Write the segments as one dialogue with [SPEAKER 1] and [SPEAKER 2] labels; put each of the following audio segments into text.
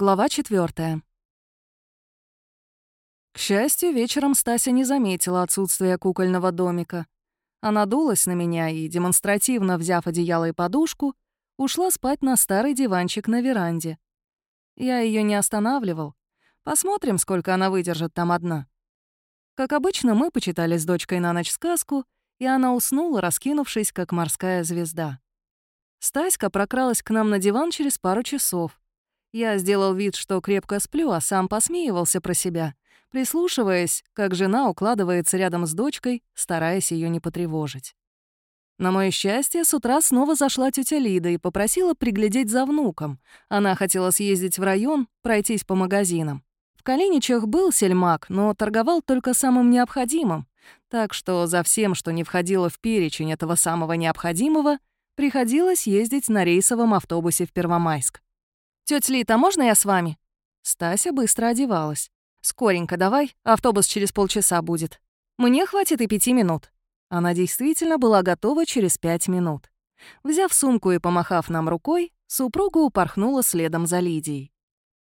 [SPEAKER 1] Глава четвертая. К счастью, вечером Стася не заметила отсутствия кукольного домика. Она дулась на меня и, демонстративно взяв одеяло и подушку, ушла спать на старый диванчик на веранде. Я ее не останавливал. Посмотрим, сколько она выдержит там одна. Как обычно, мы почитали с дочкой на ночь сказку, и она уснула, раскинувшись, как морская звезда. Стаська прокралась к нам на диван через пару часов. Я сделал вид, что крепко сплю, а сам посмеивался про себя, прислушиваясь, как жена укладывается рядом с дочкой, стараясь ее не потревожить. На мое счастье, с утра снова зашла тетя Лида и попросила приглядеть за внуком. Она хотела съездить в район, пройтись по магазинам. В Калиничах был сельмак, но торговал только самым необходимым. Так что за всем, что не входило в перечень этого самого необходимого, приходилось ездить на рейсовом автобусе в Первомайск. «Тётя Лита, можно я с вами?» Стася быстро одевалась. «Скоренько давай, автобус через полчаса будет. Мне хватит и пяти минут». Она действительно была готова через пять минут. Взяв сумку и помахав нам рукой, супруга упорхнула следом за Лидией.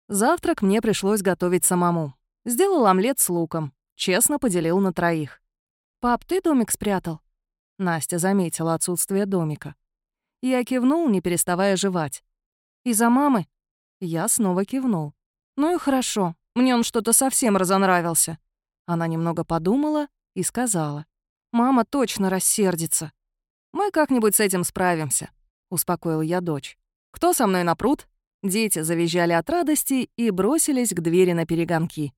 [SPEAKER 1] Завтрак мне пришлось готовить самому. Сделал омлет с луком. Честно поделил на троих. «Пап, ты домик спрятал?» Настя заметила отсутствие домика. Я кивнул, не переставая жевать. «Из-за мамы?» Я снова кивнул. «Ну и хорошо, мне он что-то совсем разонравился». Она немного подумала и сказала. «Мама точно рассердится». «Мы как-нибудь с этим справимся», — успокоил я дочь. «Кто со мной на пруд?» Дети завизжали от радости и бросились к двери на перегонки.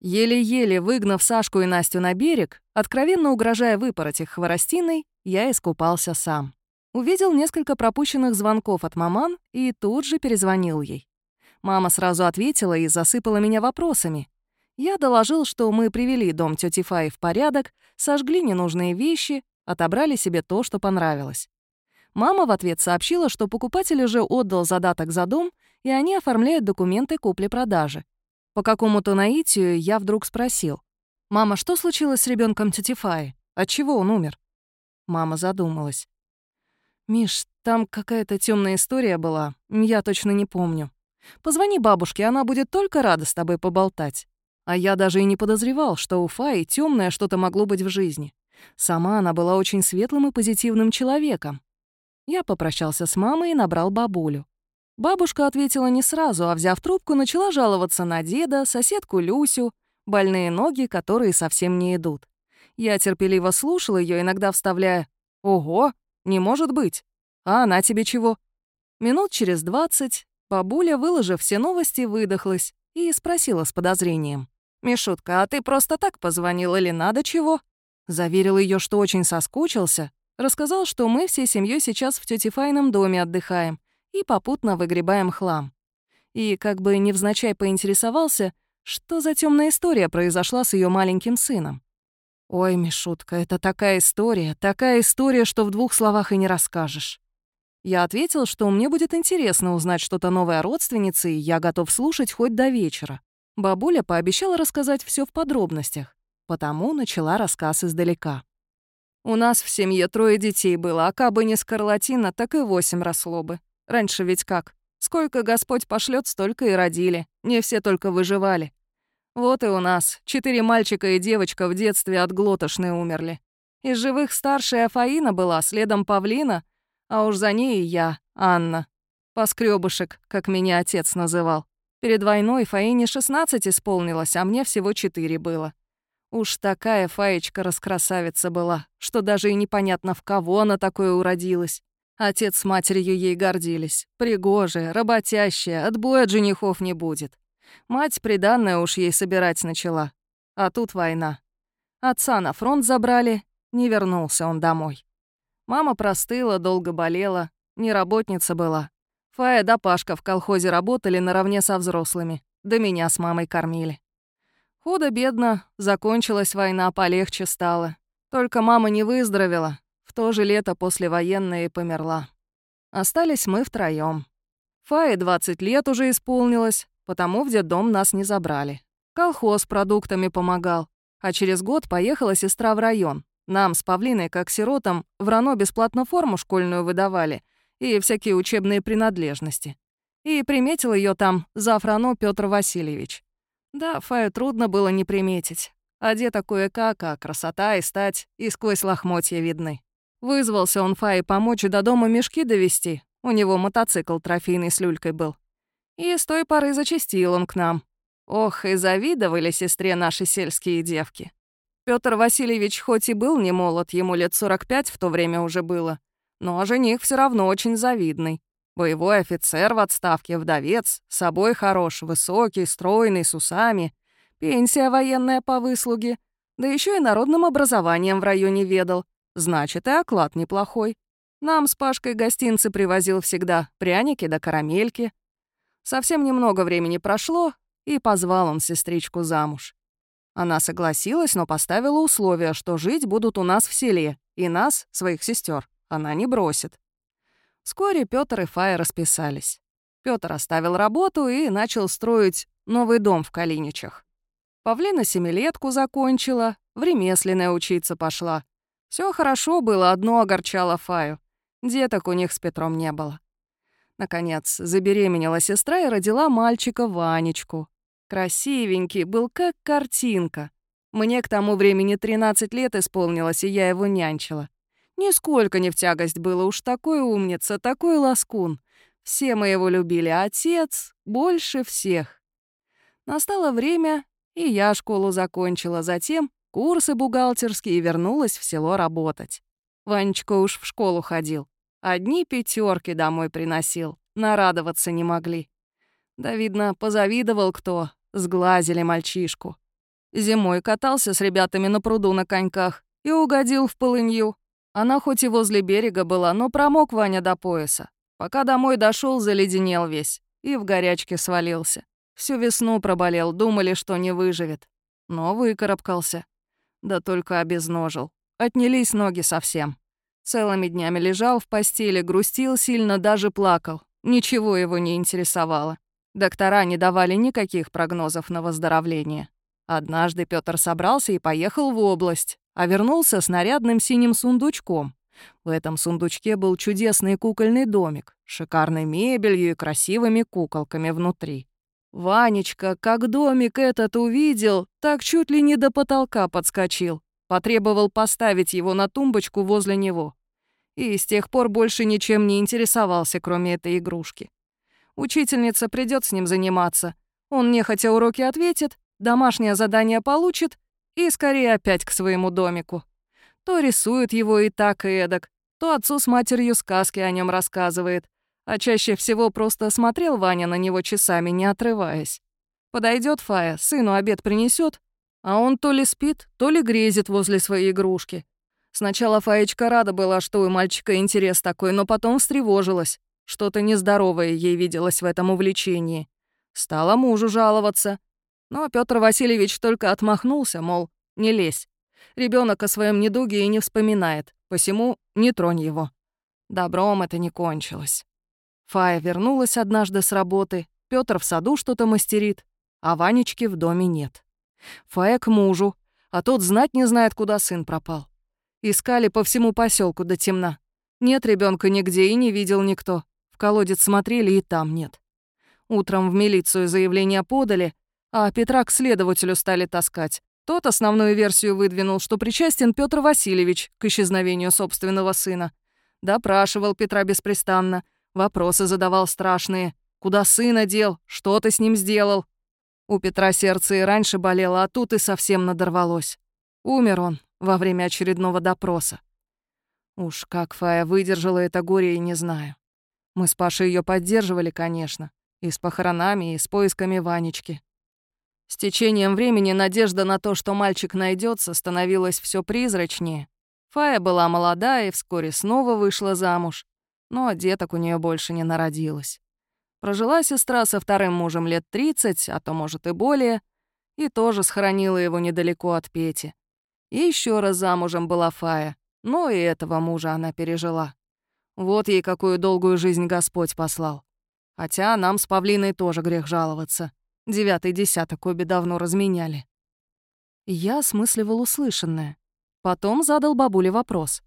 [SPEAKER 1] Еле-еле выгнав Сашку и Настю на берег, откровенно угрожая выпороть их хворостиной, я искупался сам. Увидел несколько пропущенных звонков от маман и тут же перезвонил ей. Мама сразу ответила и засыпала меня вопросами. Я доложил, что мы привели дом тети Фаи в порядок, сожгли ненужные вещи, отобрали себе то, что понравилось. Мама в ответ сообщила, что покупатель уже отдал задаток за дом, и они оформляют документы купли-продажи. По какому-то наитию я вдруг спросил. «Мама, что случилось с ребенком тети Фаи? Отчего он умер?» Мама задумалась. «Миш, там какая-то темная история была, я точно не помню. Позвони бабушке, она будет только рада с тобой поболтать. А я даже и не подозревал, что у Фаи темное что-то могло быть в жизни. Сама она была очень светлым и позитивным человеком. Я попрощался с мамой и набрал бабулю. Бабушка ответила не сразу, а взяв трубку, начала жаловаться на деда, соседку Люсю, больные ноги, которые совсем не идут. Я терпеливо слушал ее, иногда вставляя «Ого, не может быть. А она тебе чего? Минут через двадцать бабуля, выложив все новости, выдохлась и спросила с подозрением. «Мишутка, а ты просто так позвонил или надо чего?» Заверил ее, что очень соскучился, рассказал, что мы всей семьей сейчас в тете Файном доме отдыхаем и попутно выгребаем хлам. И как бы невзначай поинтересовался, что за темная история произошла с ее маленьким сыном. Ой, Мишутка, это такая история, такая история, что в двух словах и не расскажешь. Я ответил, что мне будет интересно узнать что-то новое о родственнице, и я готов слушать хоть до вечера. Бабуля пообещала рассказать все в подробностях, потому начала рассказ издалека. У нас в семье трое детей было, а кабы не скарлатина, так и восемь росло бы. Раньше ведь как? Сколько Господь пошлет, столько и родили. Не все только выживали. Вот и у нас. Четыре мальчика и девочка в детстве от глотошной умерли. Из живых старшая Афаина была, следом Павлина, а уж за ней и я, Анна. Поскребышек, как меня отец называл. Перед войной Фаине 16 исполнилось, а мне всего 4 было. Уж такая Фаечка-раскрасавица была, что даже и непонятно, в кого она такое уродилась. Отец с матерью ей гордились. Пригожая, работящая, отбоя от женихов не будет. Мать приданное уж ей собирать начала. А тут война. Отца на фронт забрали, не вернулся он домой. Мама простыла, долго болела, не работница была. Фая да Пашка в колхозе работали наравне со взрослыми, да меня с мамой кормили. Худо-бедно, закончилась война, полегче стало. Только мама не выздоровела, в то же лето послевоенное и померла. Остались мы втроём. Фае 20 лет уже исполнилось, потому в детдом нас не забрали. Колхоз продуктами помогал, а через год поехала сестра в район. Нам с Павлиной, как сиротам, в РАНО бесплатно форму школьную выдавали и всякие учебные принадлежности. И приметил ее там Зафрано Петр Васильевич. Да, Фаю трудно было не приметить. Одета кое-как, а красота и стать и сквозь лохмотья видны. Вызвался он Фае помочь до дома мешки довести. У него мотоцикл трофейный с люлькой был. И с той поры зачастил он к нам. Ох, и завидовали сестре наши сельские девки. Петр Васильевич хоть и был не молод, ему лет 45 в то время уже было, но жених все равно очень завидный. Боевой офицер в отставке, вдовец, собой хорош, высокий, стройный, с усами, пенсия военная по выслуге, да еще и народным образованием в районе ведал, значит, и оклад неплохой. Нам с Пашкой гостинцы привозил всегда, пряники да карамельки. Совсем немного времени прошло, и позвал он сестричку замуж. Она согласилась, но поставила условие, что жить будут у нас в селе, и нас, своих сестер, она не бросит. Вскоре Пётр и Фая расписались. Пётр оставил работу и начал строить новый дом в Калиничах. Павлина семилетку закончила, в ремесленное учиться пошла. Все хорошо было, одно огорчало Фаю. Деток у них с Петром не было. Наконец, забеременела сестра и родила мальчика Ванечку. Красивенький, был как картинка. Мне к тому времени 13 лет исполнилось, и я его нянчила. Нисколько не в тягость было, уж такой умница, такой ласкун. Все мы его любили, отец больше всех. Настало время, и я школу закончила, затем курсы бухгалтерские и вернулась в село работать. Ванечка уж в школу ходил. Одни пятерки домой приносил, нарадоваться не могли. Да, видно, позавидовал кто, Сглазили мальчишку. Зимой катался с ребятами на пруду на коньках и угодил в полынью. Она хоть и возле берега была, но промок Ваня до пояса. Пока домой дошел, заледенел весь и в горячке свалился. Всю весну проболел, думали, что не выживет. Но выкарабкался. Да только обезножил. Отнялись ноги совсем. Целыми днями лежал в постели, грустил сильно, даже плакал. Ничего его не интересовало. Доктора не давали никаких прогнозов на выздоровление. Однажды Пётр собрался и поехал в область, а вернулся с нарядным синим сундучком. В этом сундучке был чудесный кукольный домик, шикарной мебелью и красивыми куколками внутри. Ванечка, как домик этот увидел, так чуть ли не до потолка подскочил. Потребовал поставить его на тумбочку возле него. И с тех пор больше ничем не интересовался, кроме этой игрушки. Учительница придет с ним заниматься. Он нехотя уроки ответит, домашнее задание получит и скорее опять к своему домику. То рисует его и так, и эдак, то отцу с матерью сказки о нем рассказывает, а чаще всего просто смотрел Ваня на него часами, не отрываясь. Подойдет Фая, сыну обед принесет, а он то ли спит, то ли грезит возле своей игрушки. Сначала Фаечка рада была, что у мальчика интерес такой, но потом встревожилась. Что-то нездоровое ей виделось в этом увлечении. Стала мужу жаловаться. Но Петр Васильевич только отмахнулся, мол, не лезь. Ребенок о своем недуге и не вспоминает, посему не тронь его. Добром это не кончилось. Фая вернулась однажды с работы, Петр в саду что-то мастерит, а Ванечки в доме нет. Фая к мужу, а тот знать не знает, куда сын пропал. Искали по всему поселку до темна. Нет ребенка нигде и не видел никто. В колодец смотрели, и там нет. Утром в милицию заявление подали, а Петра к следователю стали таскать. Тот основную версию выдвинул, что причастен Петр Васильевич к исчезновению собственного сына. Допрашивал Петра беспрестанно, вопросы задавал страшные. Куда сына дел? Что ты с ним сделал? У Петра сердце и раньше болело, а тут и совсем надорвалось. Умер он во время очередного допроса. Уж как Фая выдержала это горе, и не знаю. Мы с Пашей ее поддерживали, конечно, и с похоронами, и с поисками Ванечки. С течением времени надежда на то, что мальчик найдется, становилась все призрачнее. Фая была молода и вскоре снова вышла замуж, но деток у нее больше не народилось. Прожила сестра со вторым мужем лет 30, а то, может, и более, и тоже схоронила его недалеко от Пети. И еще раз замужем была Фая, но и этого мужа она пережила. Вот ей какую долгую жизнь Господь послал. Хотя нам с Павлиной тоже грех жаловаться. Девятый десяток обе давно разменяли. Я осмысливал услышанное. Потом задал бабуле вопрос.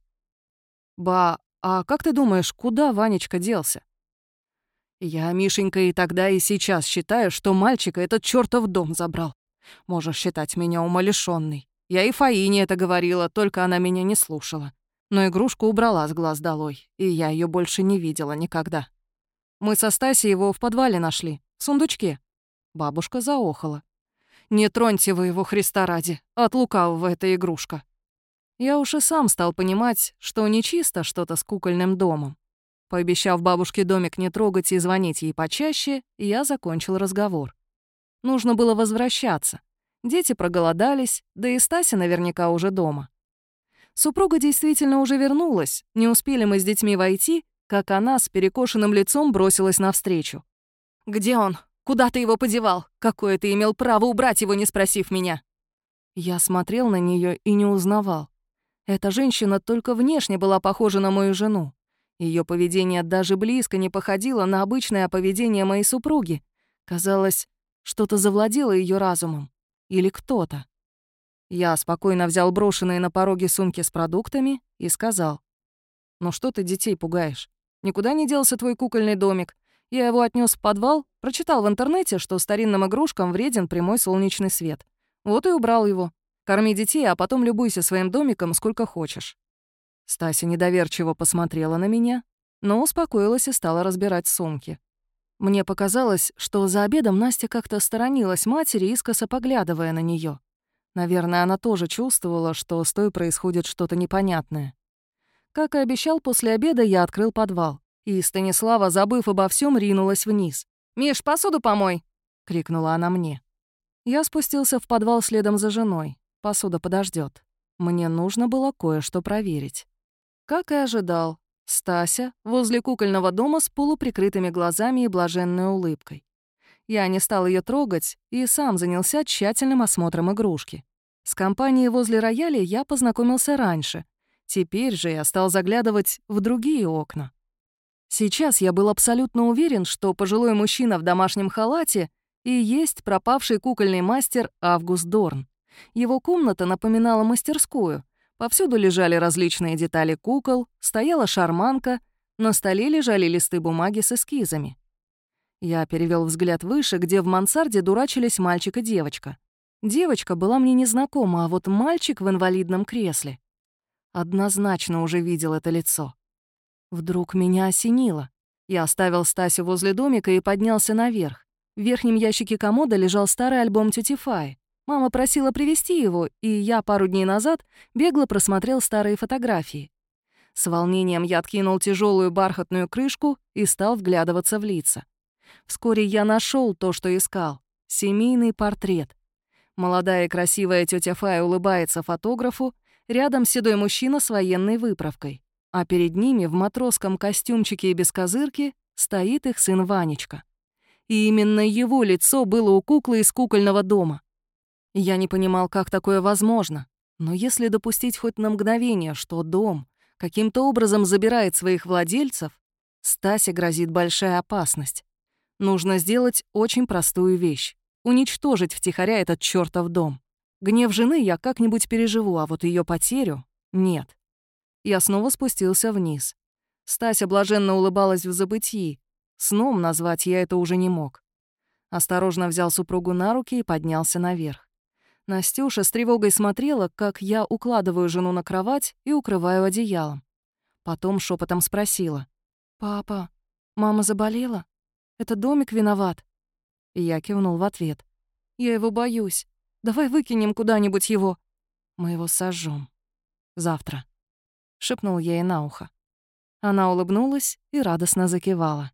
[SPEAKER 1] «Ба, а как ты думаешь, куда Ванечка делся?» Я, Мишенька, и тогда, и сейчас считаю, что мальчика этот чертов дом забрал. Можешь считать меня умалишённой. Я и Фаине это говорила, только она меня не слушала. Но игрушку убрала с глаз долой, и я ее больше не видела никогда. Мы со Стасей его в подвале нашли, в сундучке. Бабушка заохала. «Не троньте вы его, Христа ради, от лукавого эта игрушка». Я уж и сам стал понимать, что нечисто что-то с кукольным домом. Пообещав бабушке домик не трогать и звонить ей почаще, я закончил разговор. Нужно было возвращаться. Дети проголодались, да и Стася наверняка уже дома. Супруга действительно уже вернулась, не успели мы с детьми войти, как она с перекошенным лицом бросилась навстречу. «Где он? Куда ты его подевал? Какое ты имел право убрать его, не спросив меня?» Я смотрел на нее и не узнавал. Эта женщина только внешне была похожа на мою жену. Ее поведение даже близко не походило на обычное поведение моей супруги. Казалось, что-то завладело ее разумом. Или кто-то. Я спокойно взял брошенные на пороге сумки с продуктами и сказал. «Ну что ты детей пугаешь? Никуда не делся твой кукольный домик. Я его отнес в подвал, прочитал в интернете, что старинным игрушкам вреден прямой солнечный свет. Вот и убрал его. Корми детей, а потом любуйся своим домиком сколько хочешь. Стася недоверчиво посмотрела на меня, но успокоилась и стала разбирать сумки. Мне показалось, что за обедом Настя как-то сторонилась матери, искоса поглядывая на нее. Наверное, она тоже чувствовала, что с той происходит что-то непонятное. Как и обещал, после обеда я открыл подвал, и Станислава, забыв обо всем, ринулась вниз. «Миш, посуду помой!» — крикнула она мне. Я спустился в подвал следом за женой. Посуда подождет. Мне нужно было кое-что проверить. Как и ожидал, Стася возле кукольного дома с полуприкрытыми глазами и блаженной улыбкой. Я не стал ее трогать и сам занялся тщательным осмотром игрушки. С компанией возле рояля я познакомился раньше. Теперь же я стал заглядывать в другие окна. Сейчас я был абсолютно уверен, что пожилой мужчина в домашнем халате и есть пропавший кукольный мастер Август Дорн. Его комната напоминала мастерскую, Повсюду лежали различные детали кукол, стояла шарманка, на столе лежали листы бумаги с эскизами. Я перевел взгляд выше, где в мансарде дурачились мальчик и девочка. Девочка была мне незнакома, а вот мальчик в инвалидном кресле. Однозначно уже видел это лицо. Вдруг меня осенило. Я оставил Стасю возле домика и поднялся наверх. В верхнем ящике комода лежал старый альбом Фай. Мама просила привезти его, и я пару дней назад бегло просмотрел старые фотографии. С волнением я откинул тяжелую бархатную крышку и стал вглядываться в лица. Вскоре я нашел то, что искал — семейный портрет. Молодая и красивая тетя Фая улыбается фотографу, рядом седой мужчина с военной выправкой, а перед ними в матросском костюмчике и без козырки стоит их сын Ванечка. И именно его лицо было у куклы из кукольного дома. Я не понимал, как такое возможно. Но если допустить хоть на мгновение, что дом каким-то образом забирает своих владельцев, Стасе грозит большая опасность. Нужно сделать очень простую вещь — уничтожить втихаря этот чёртов дом. Гнев жены я как-нибудь переживу, а вот ее потерю — нет. Я снова спустился вниз. Стася блаженно улыбалась в забытии. Сном назвать я это уже не мог. Осторожно взял супругу на руки и поднялся наверх. Настюша с тревогой смотрела, как я укладываю жену на кровать и укрываю одеялом. Потом шепотом спросила. «Папа, мама заболела? Это домик виноват?» Я кивнул в ответ. «Я его боюсь. Давай выкинем куда-нибудь его. Мы его сожжем. Завтра», — шепнул ей на ухо. Она улыбнулась и радостно закивала.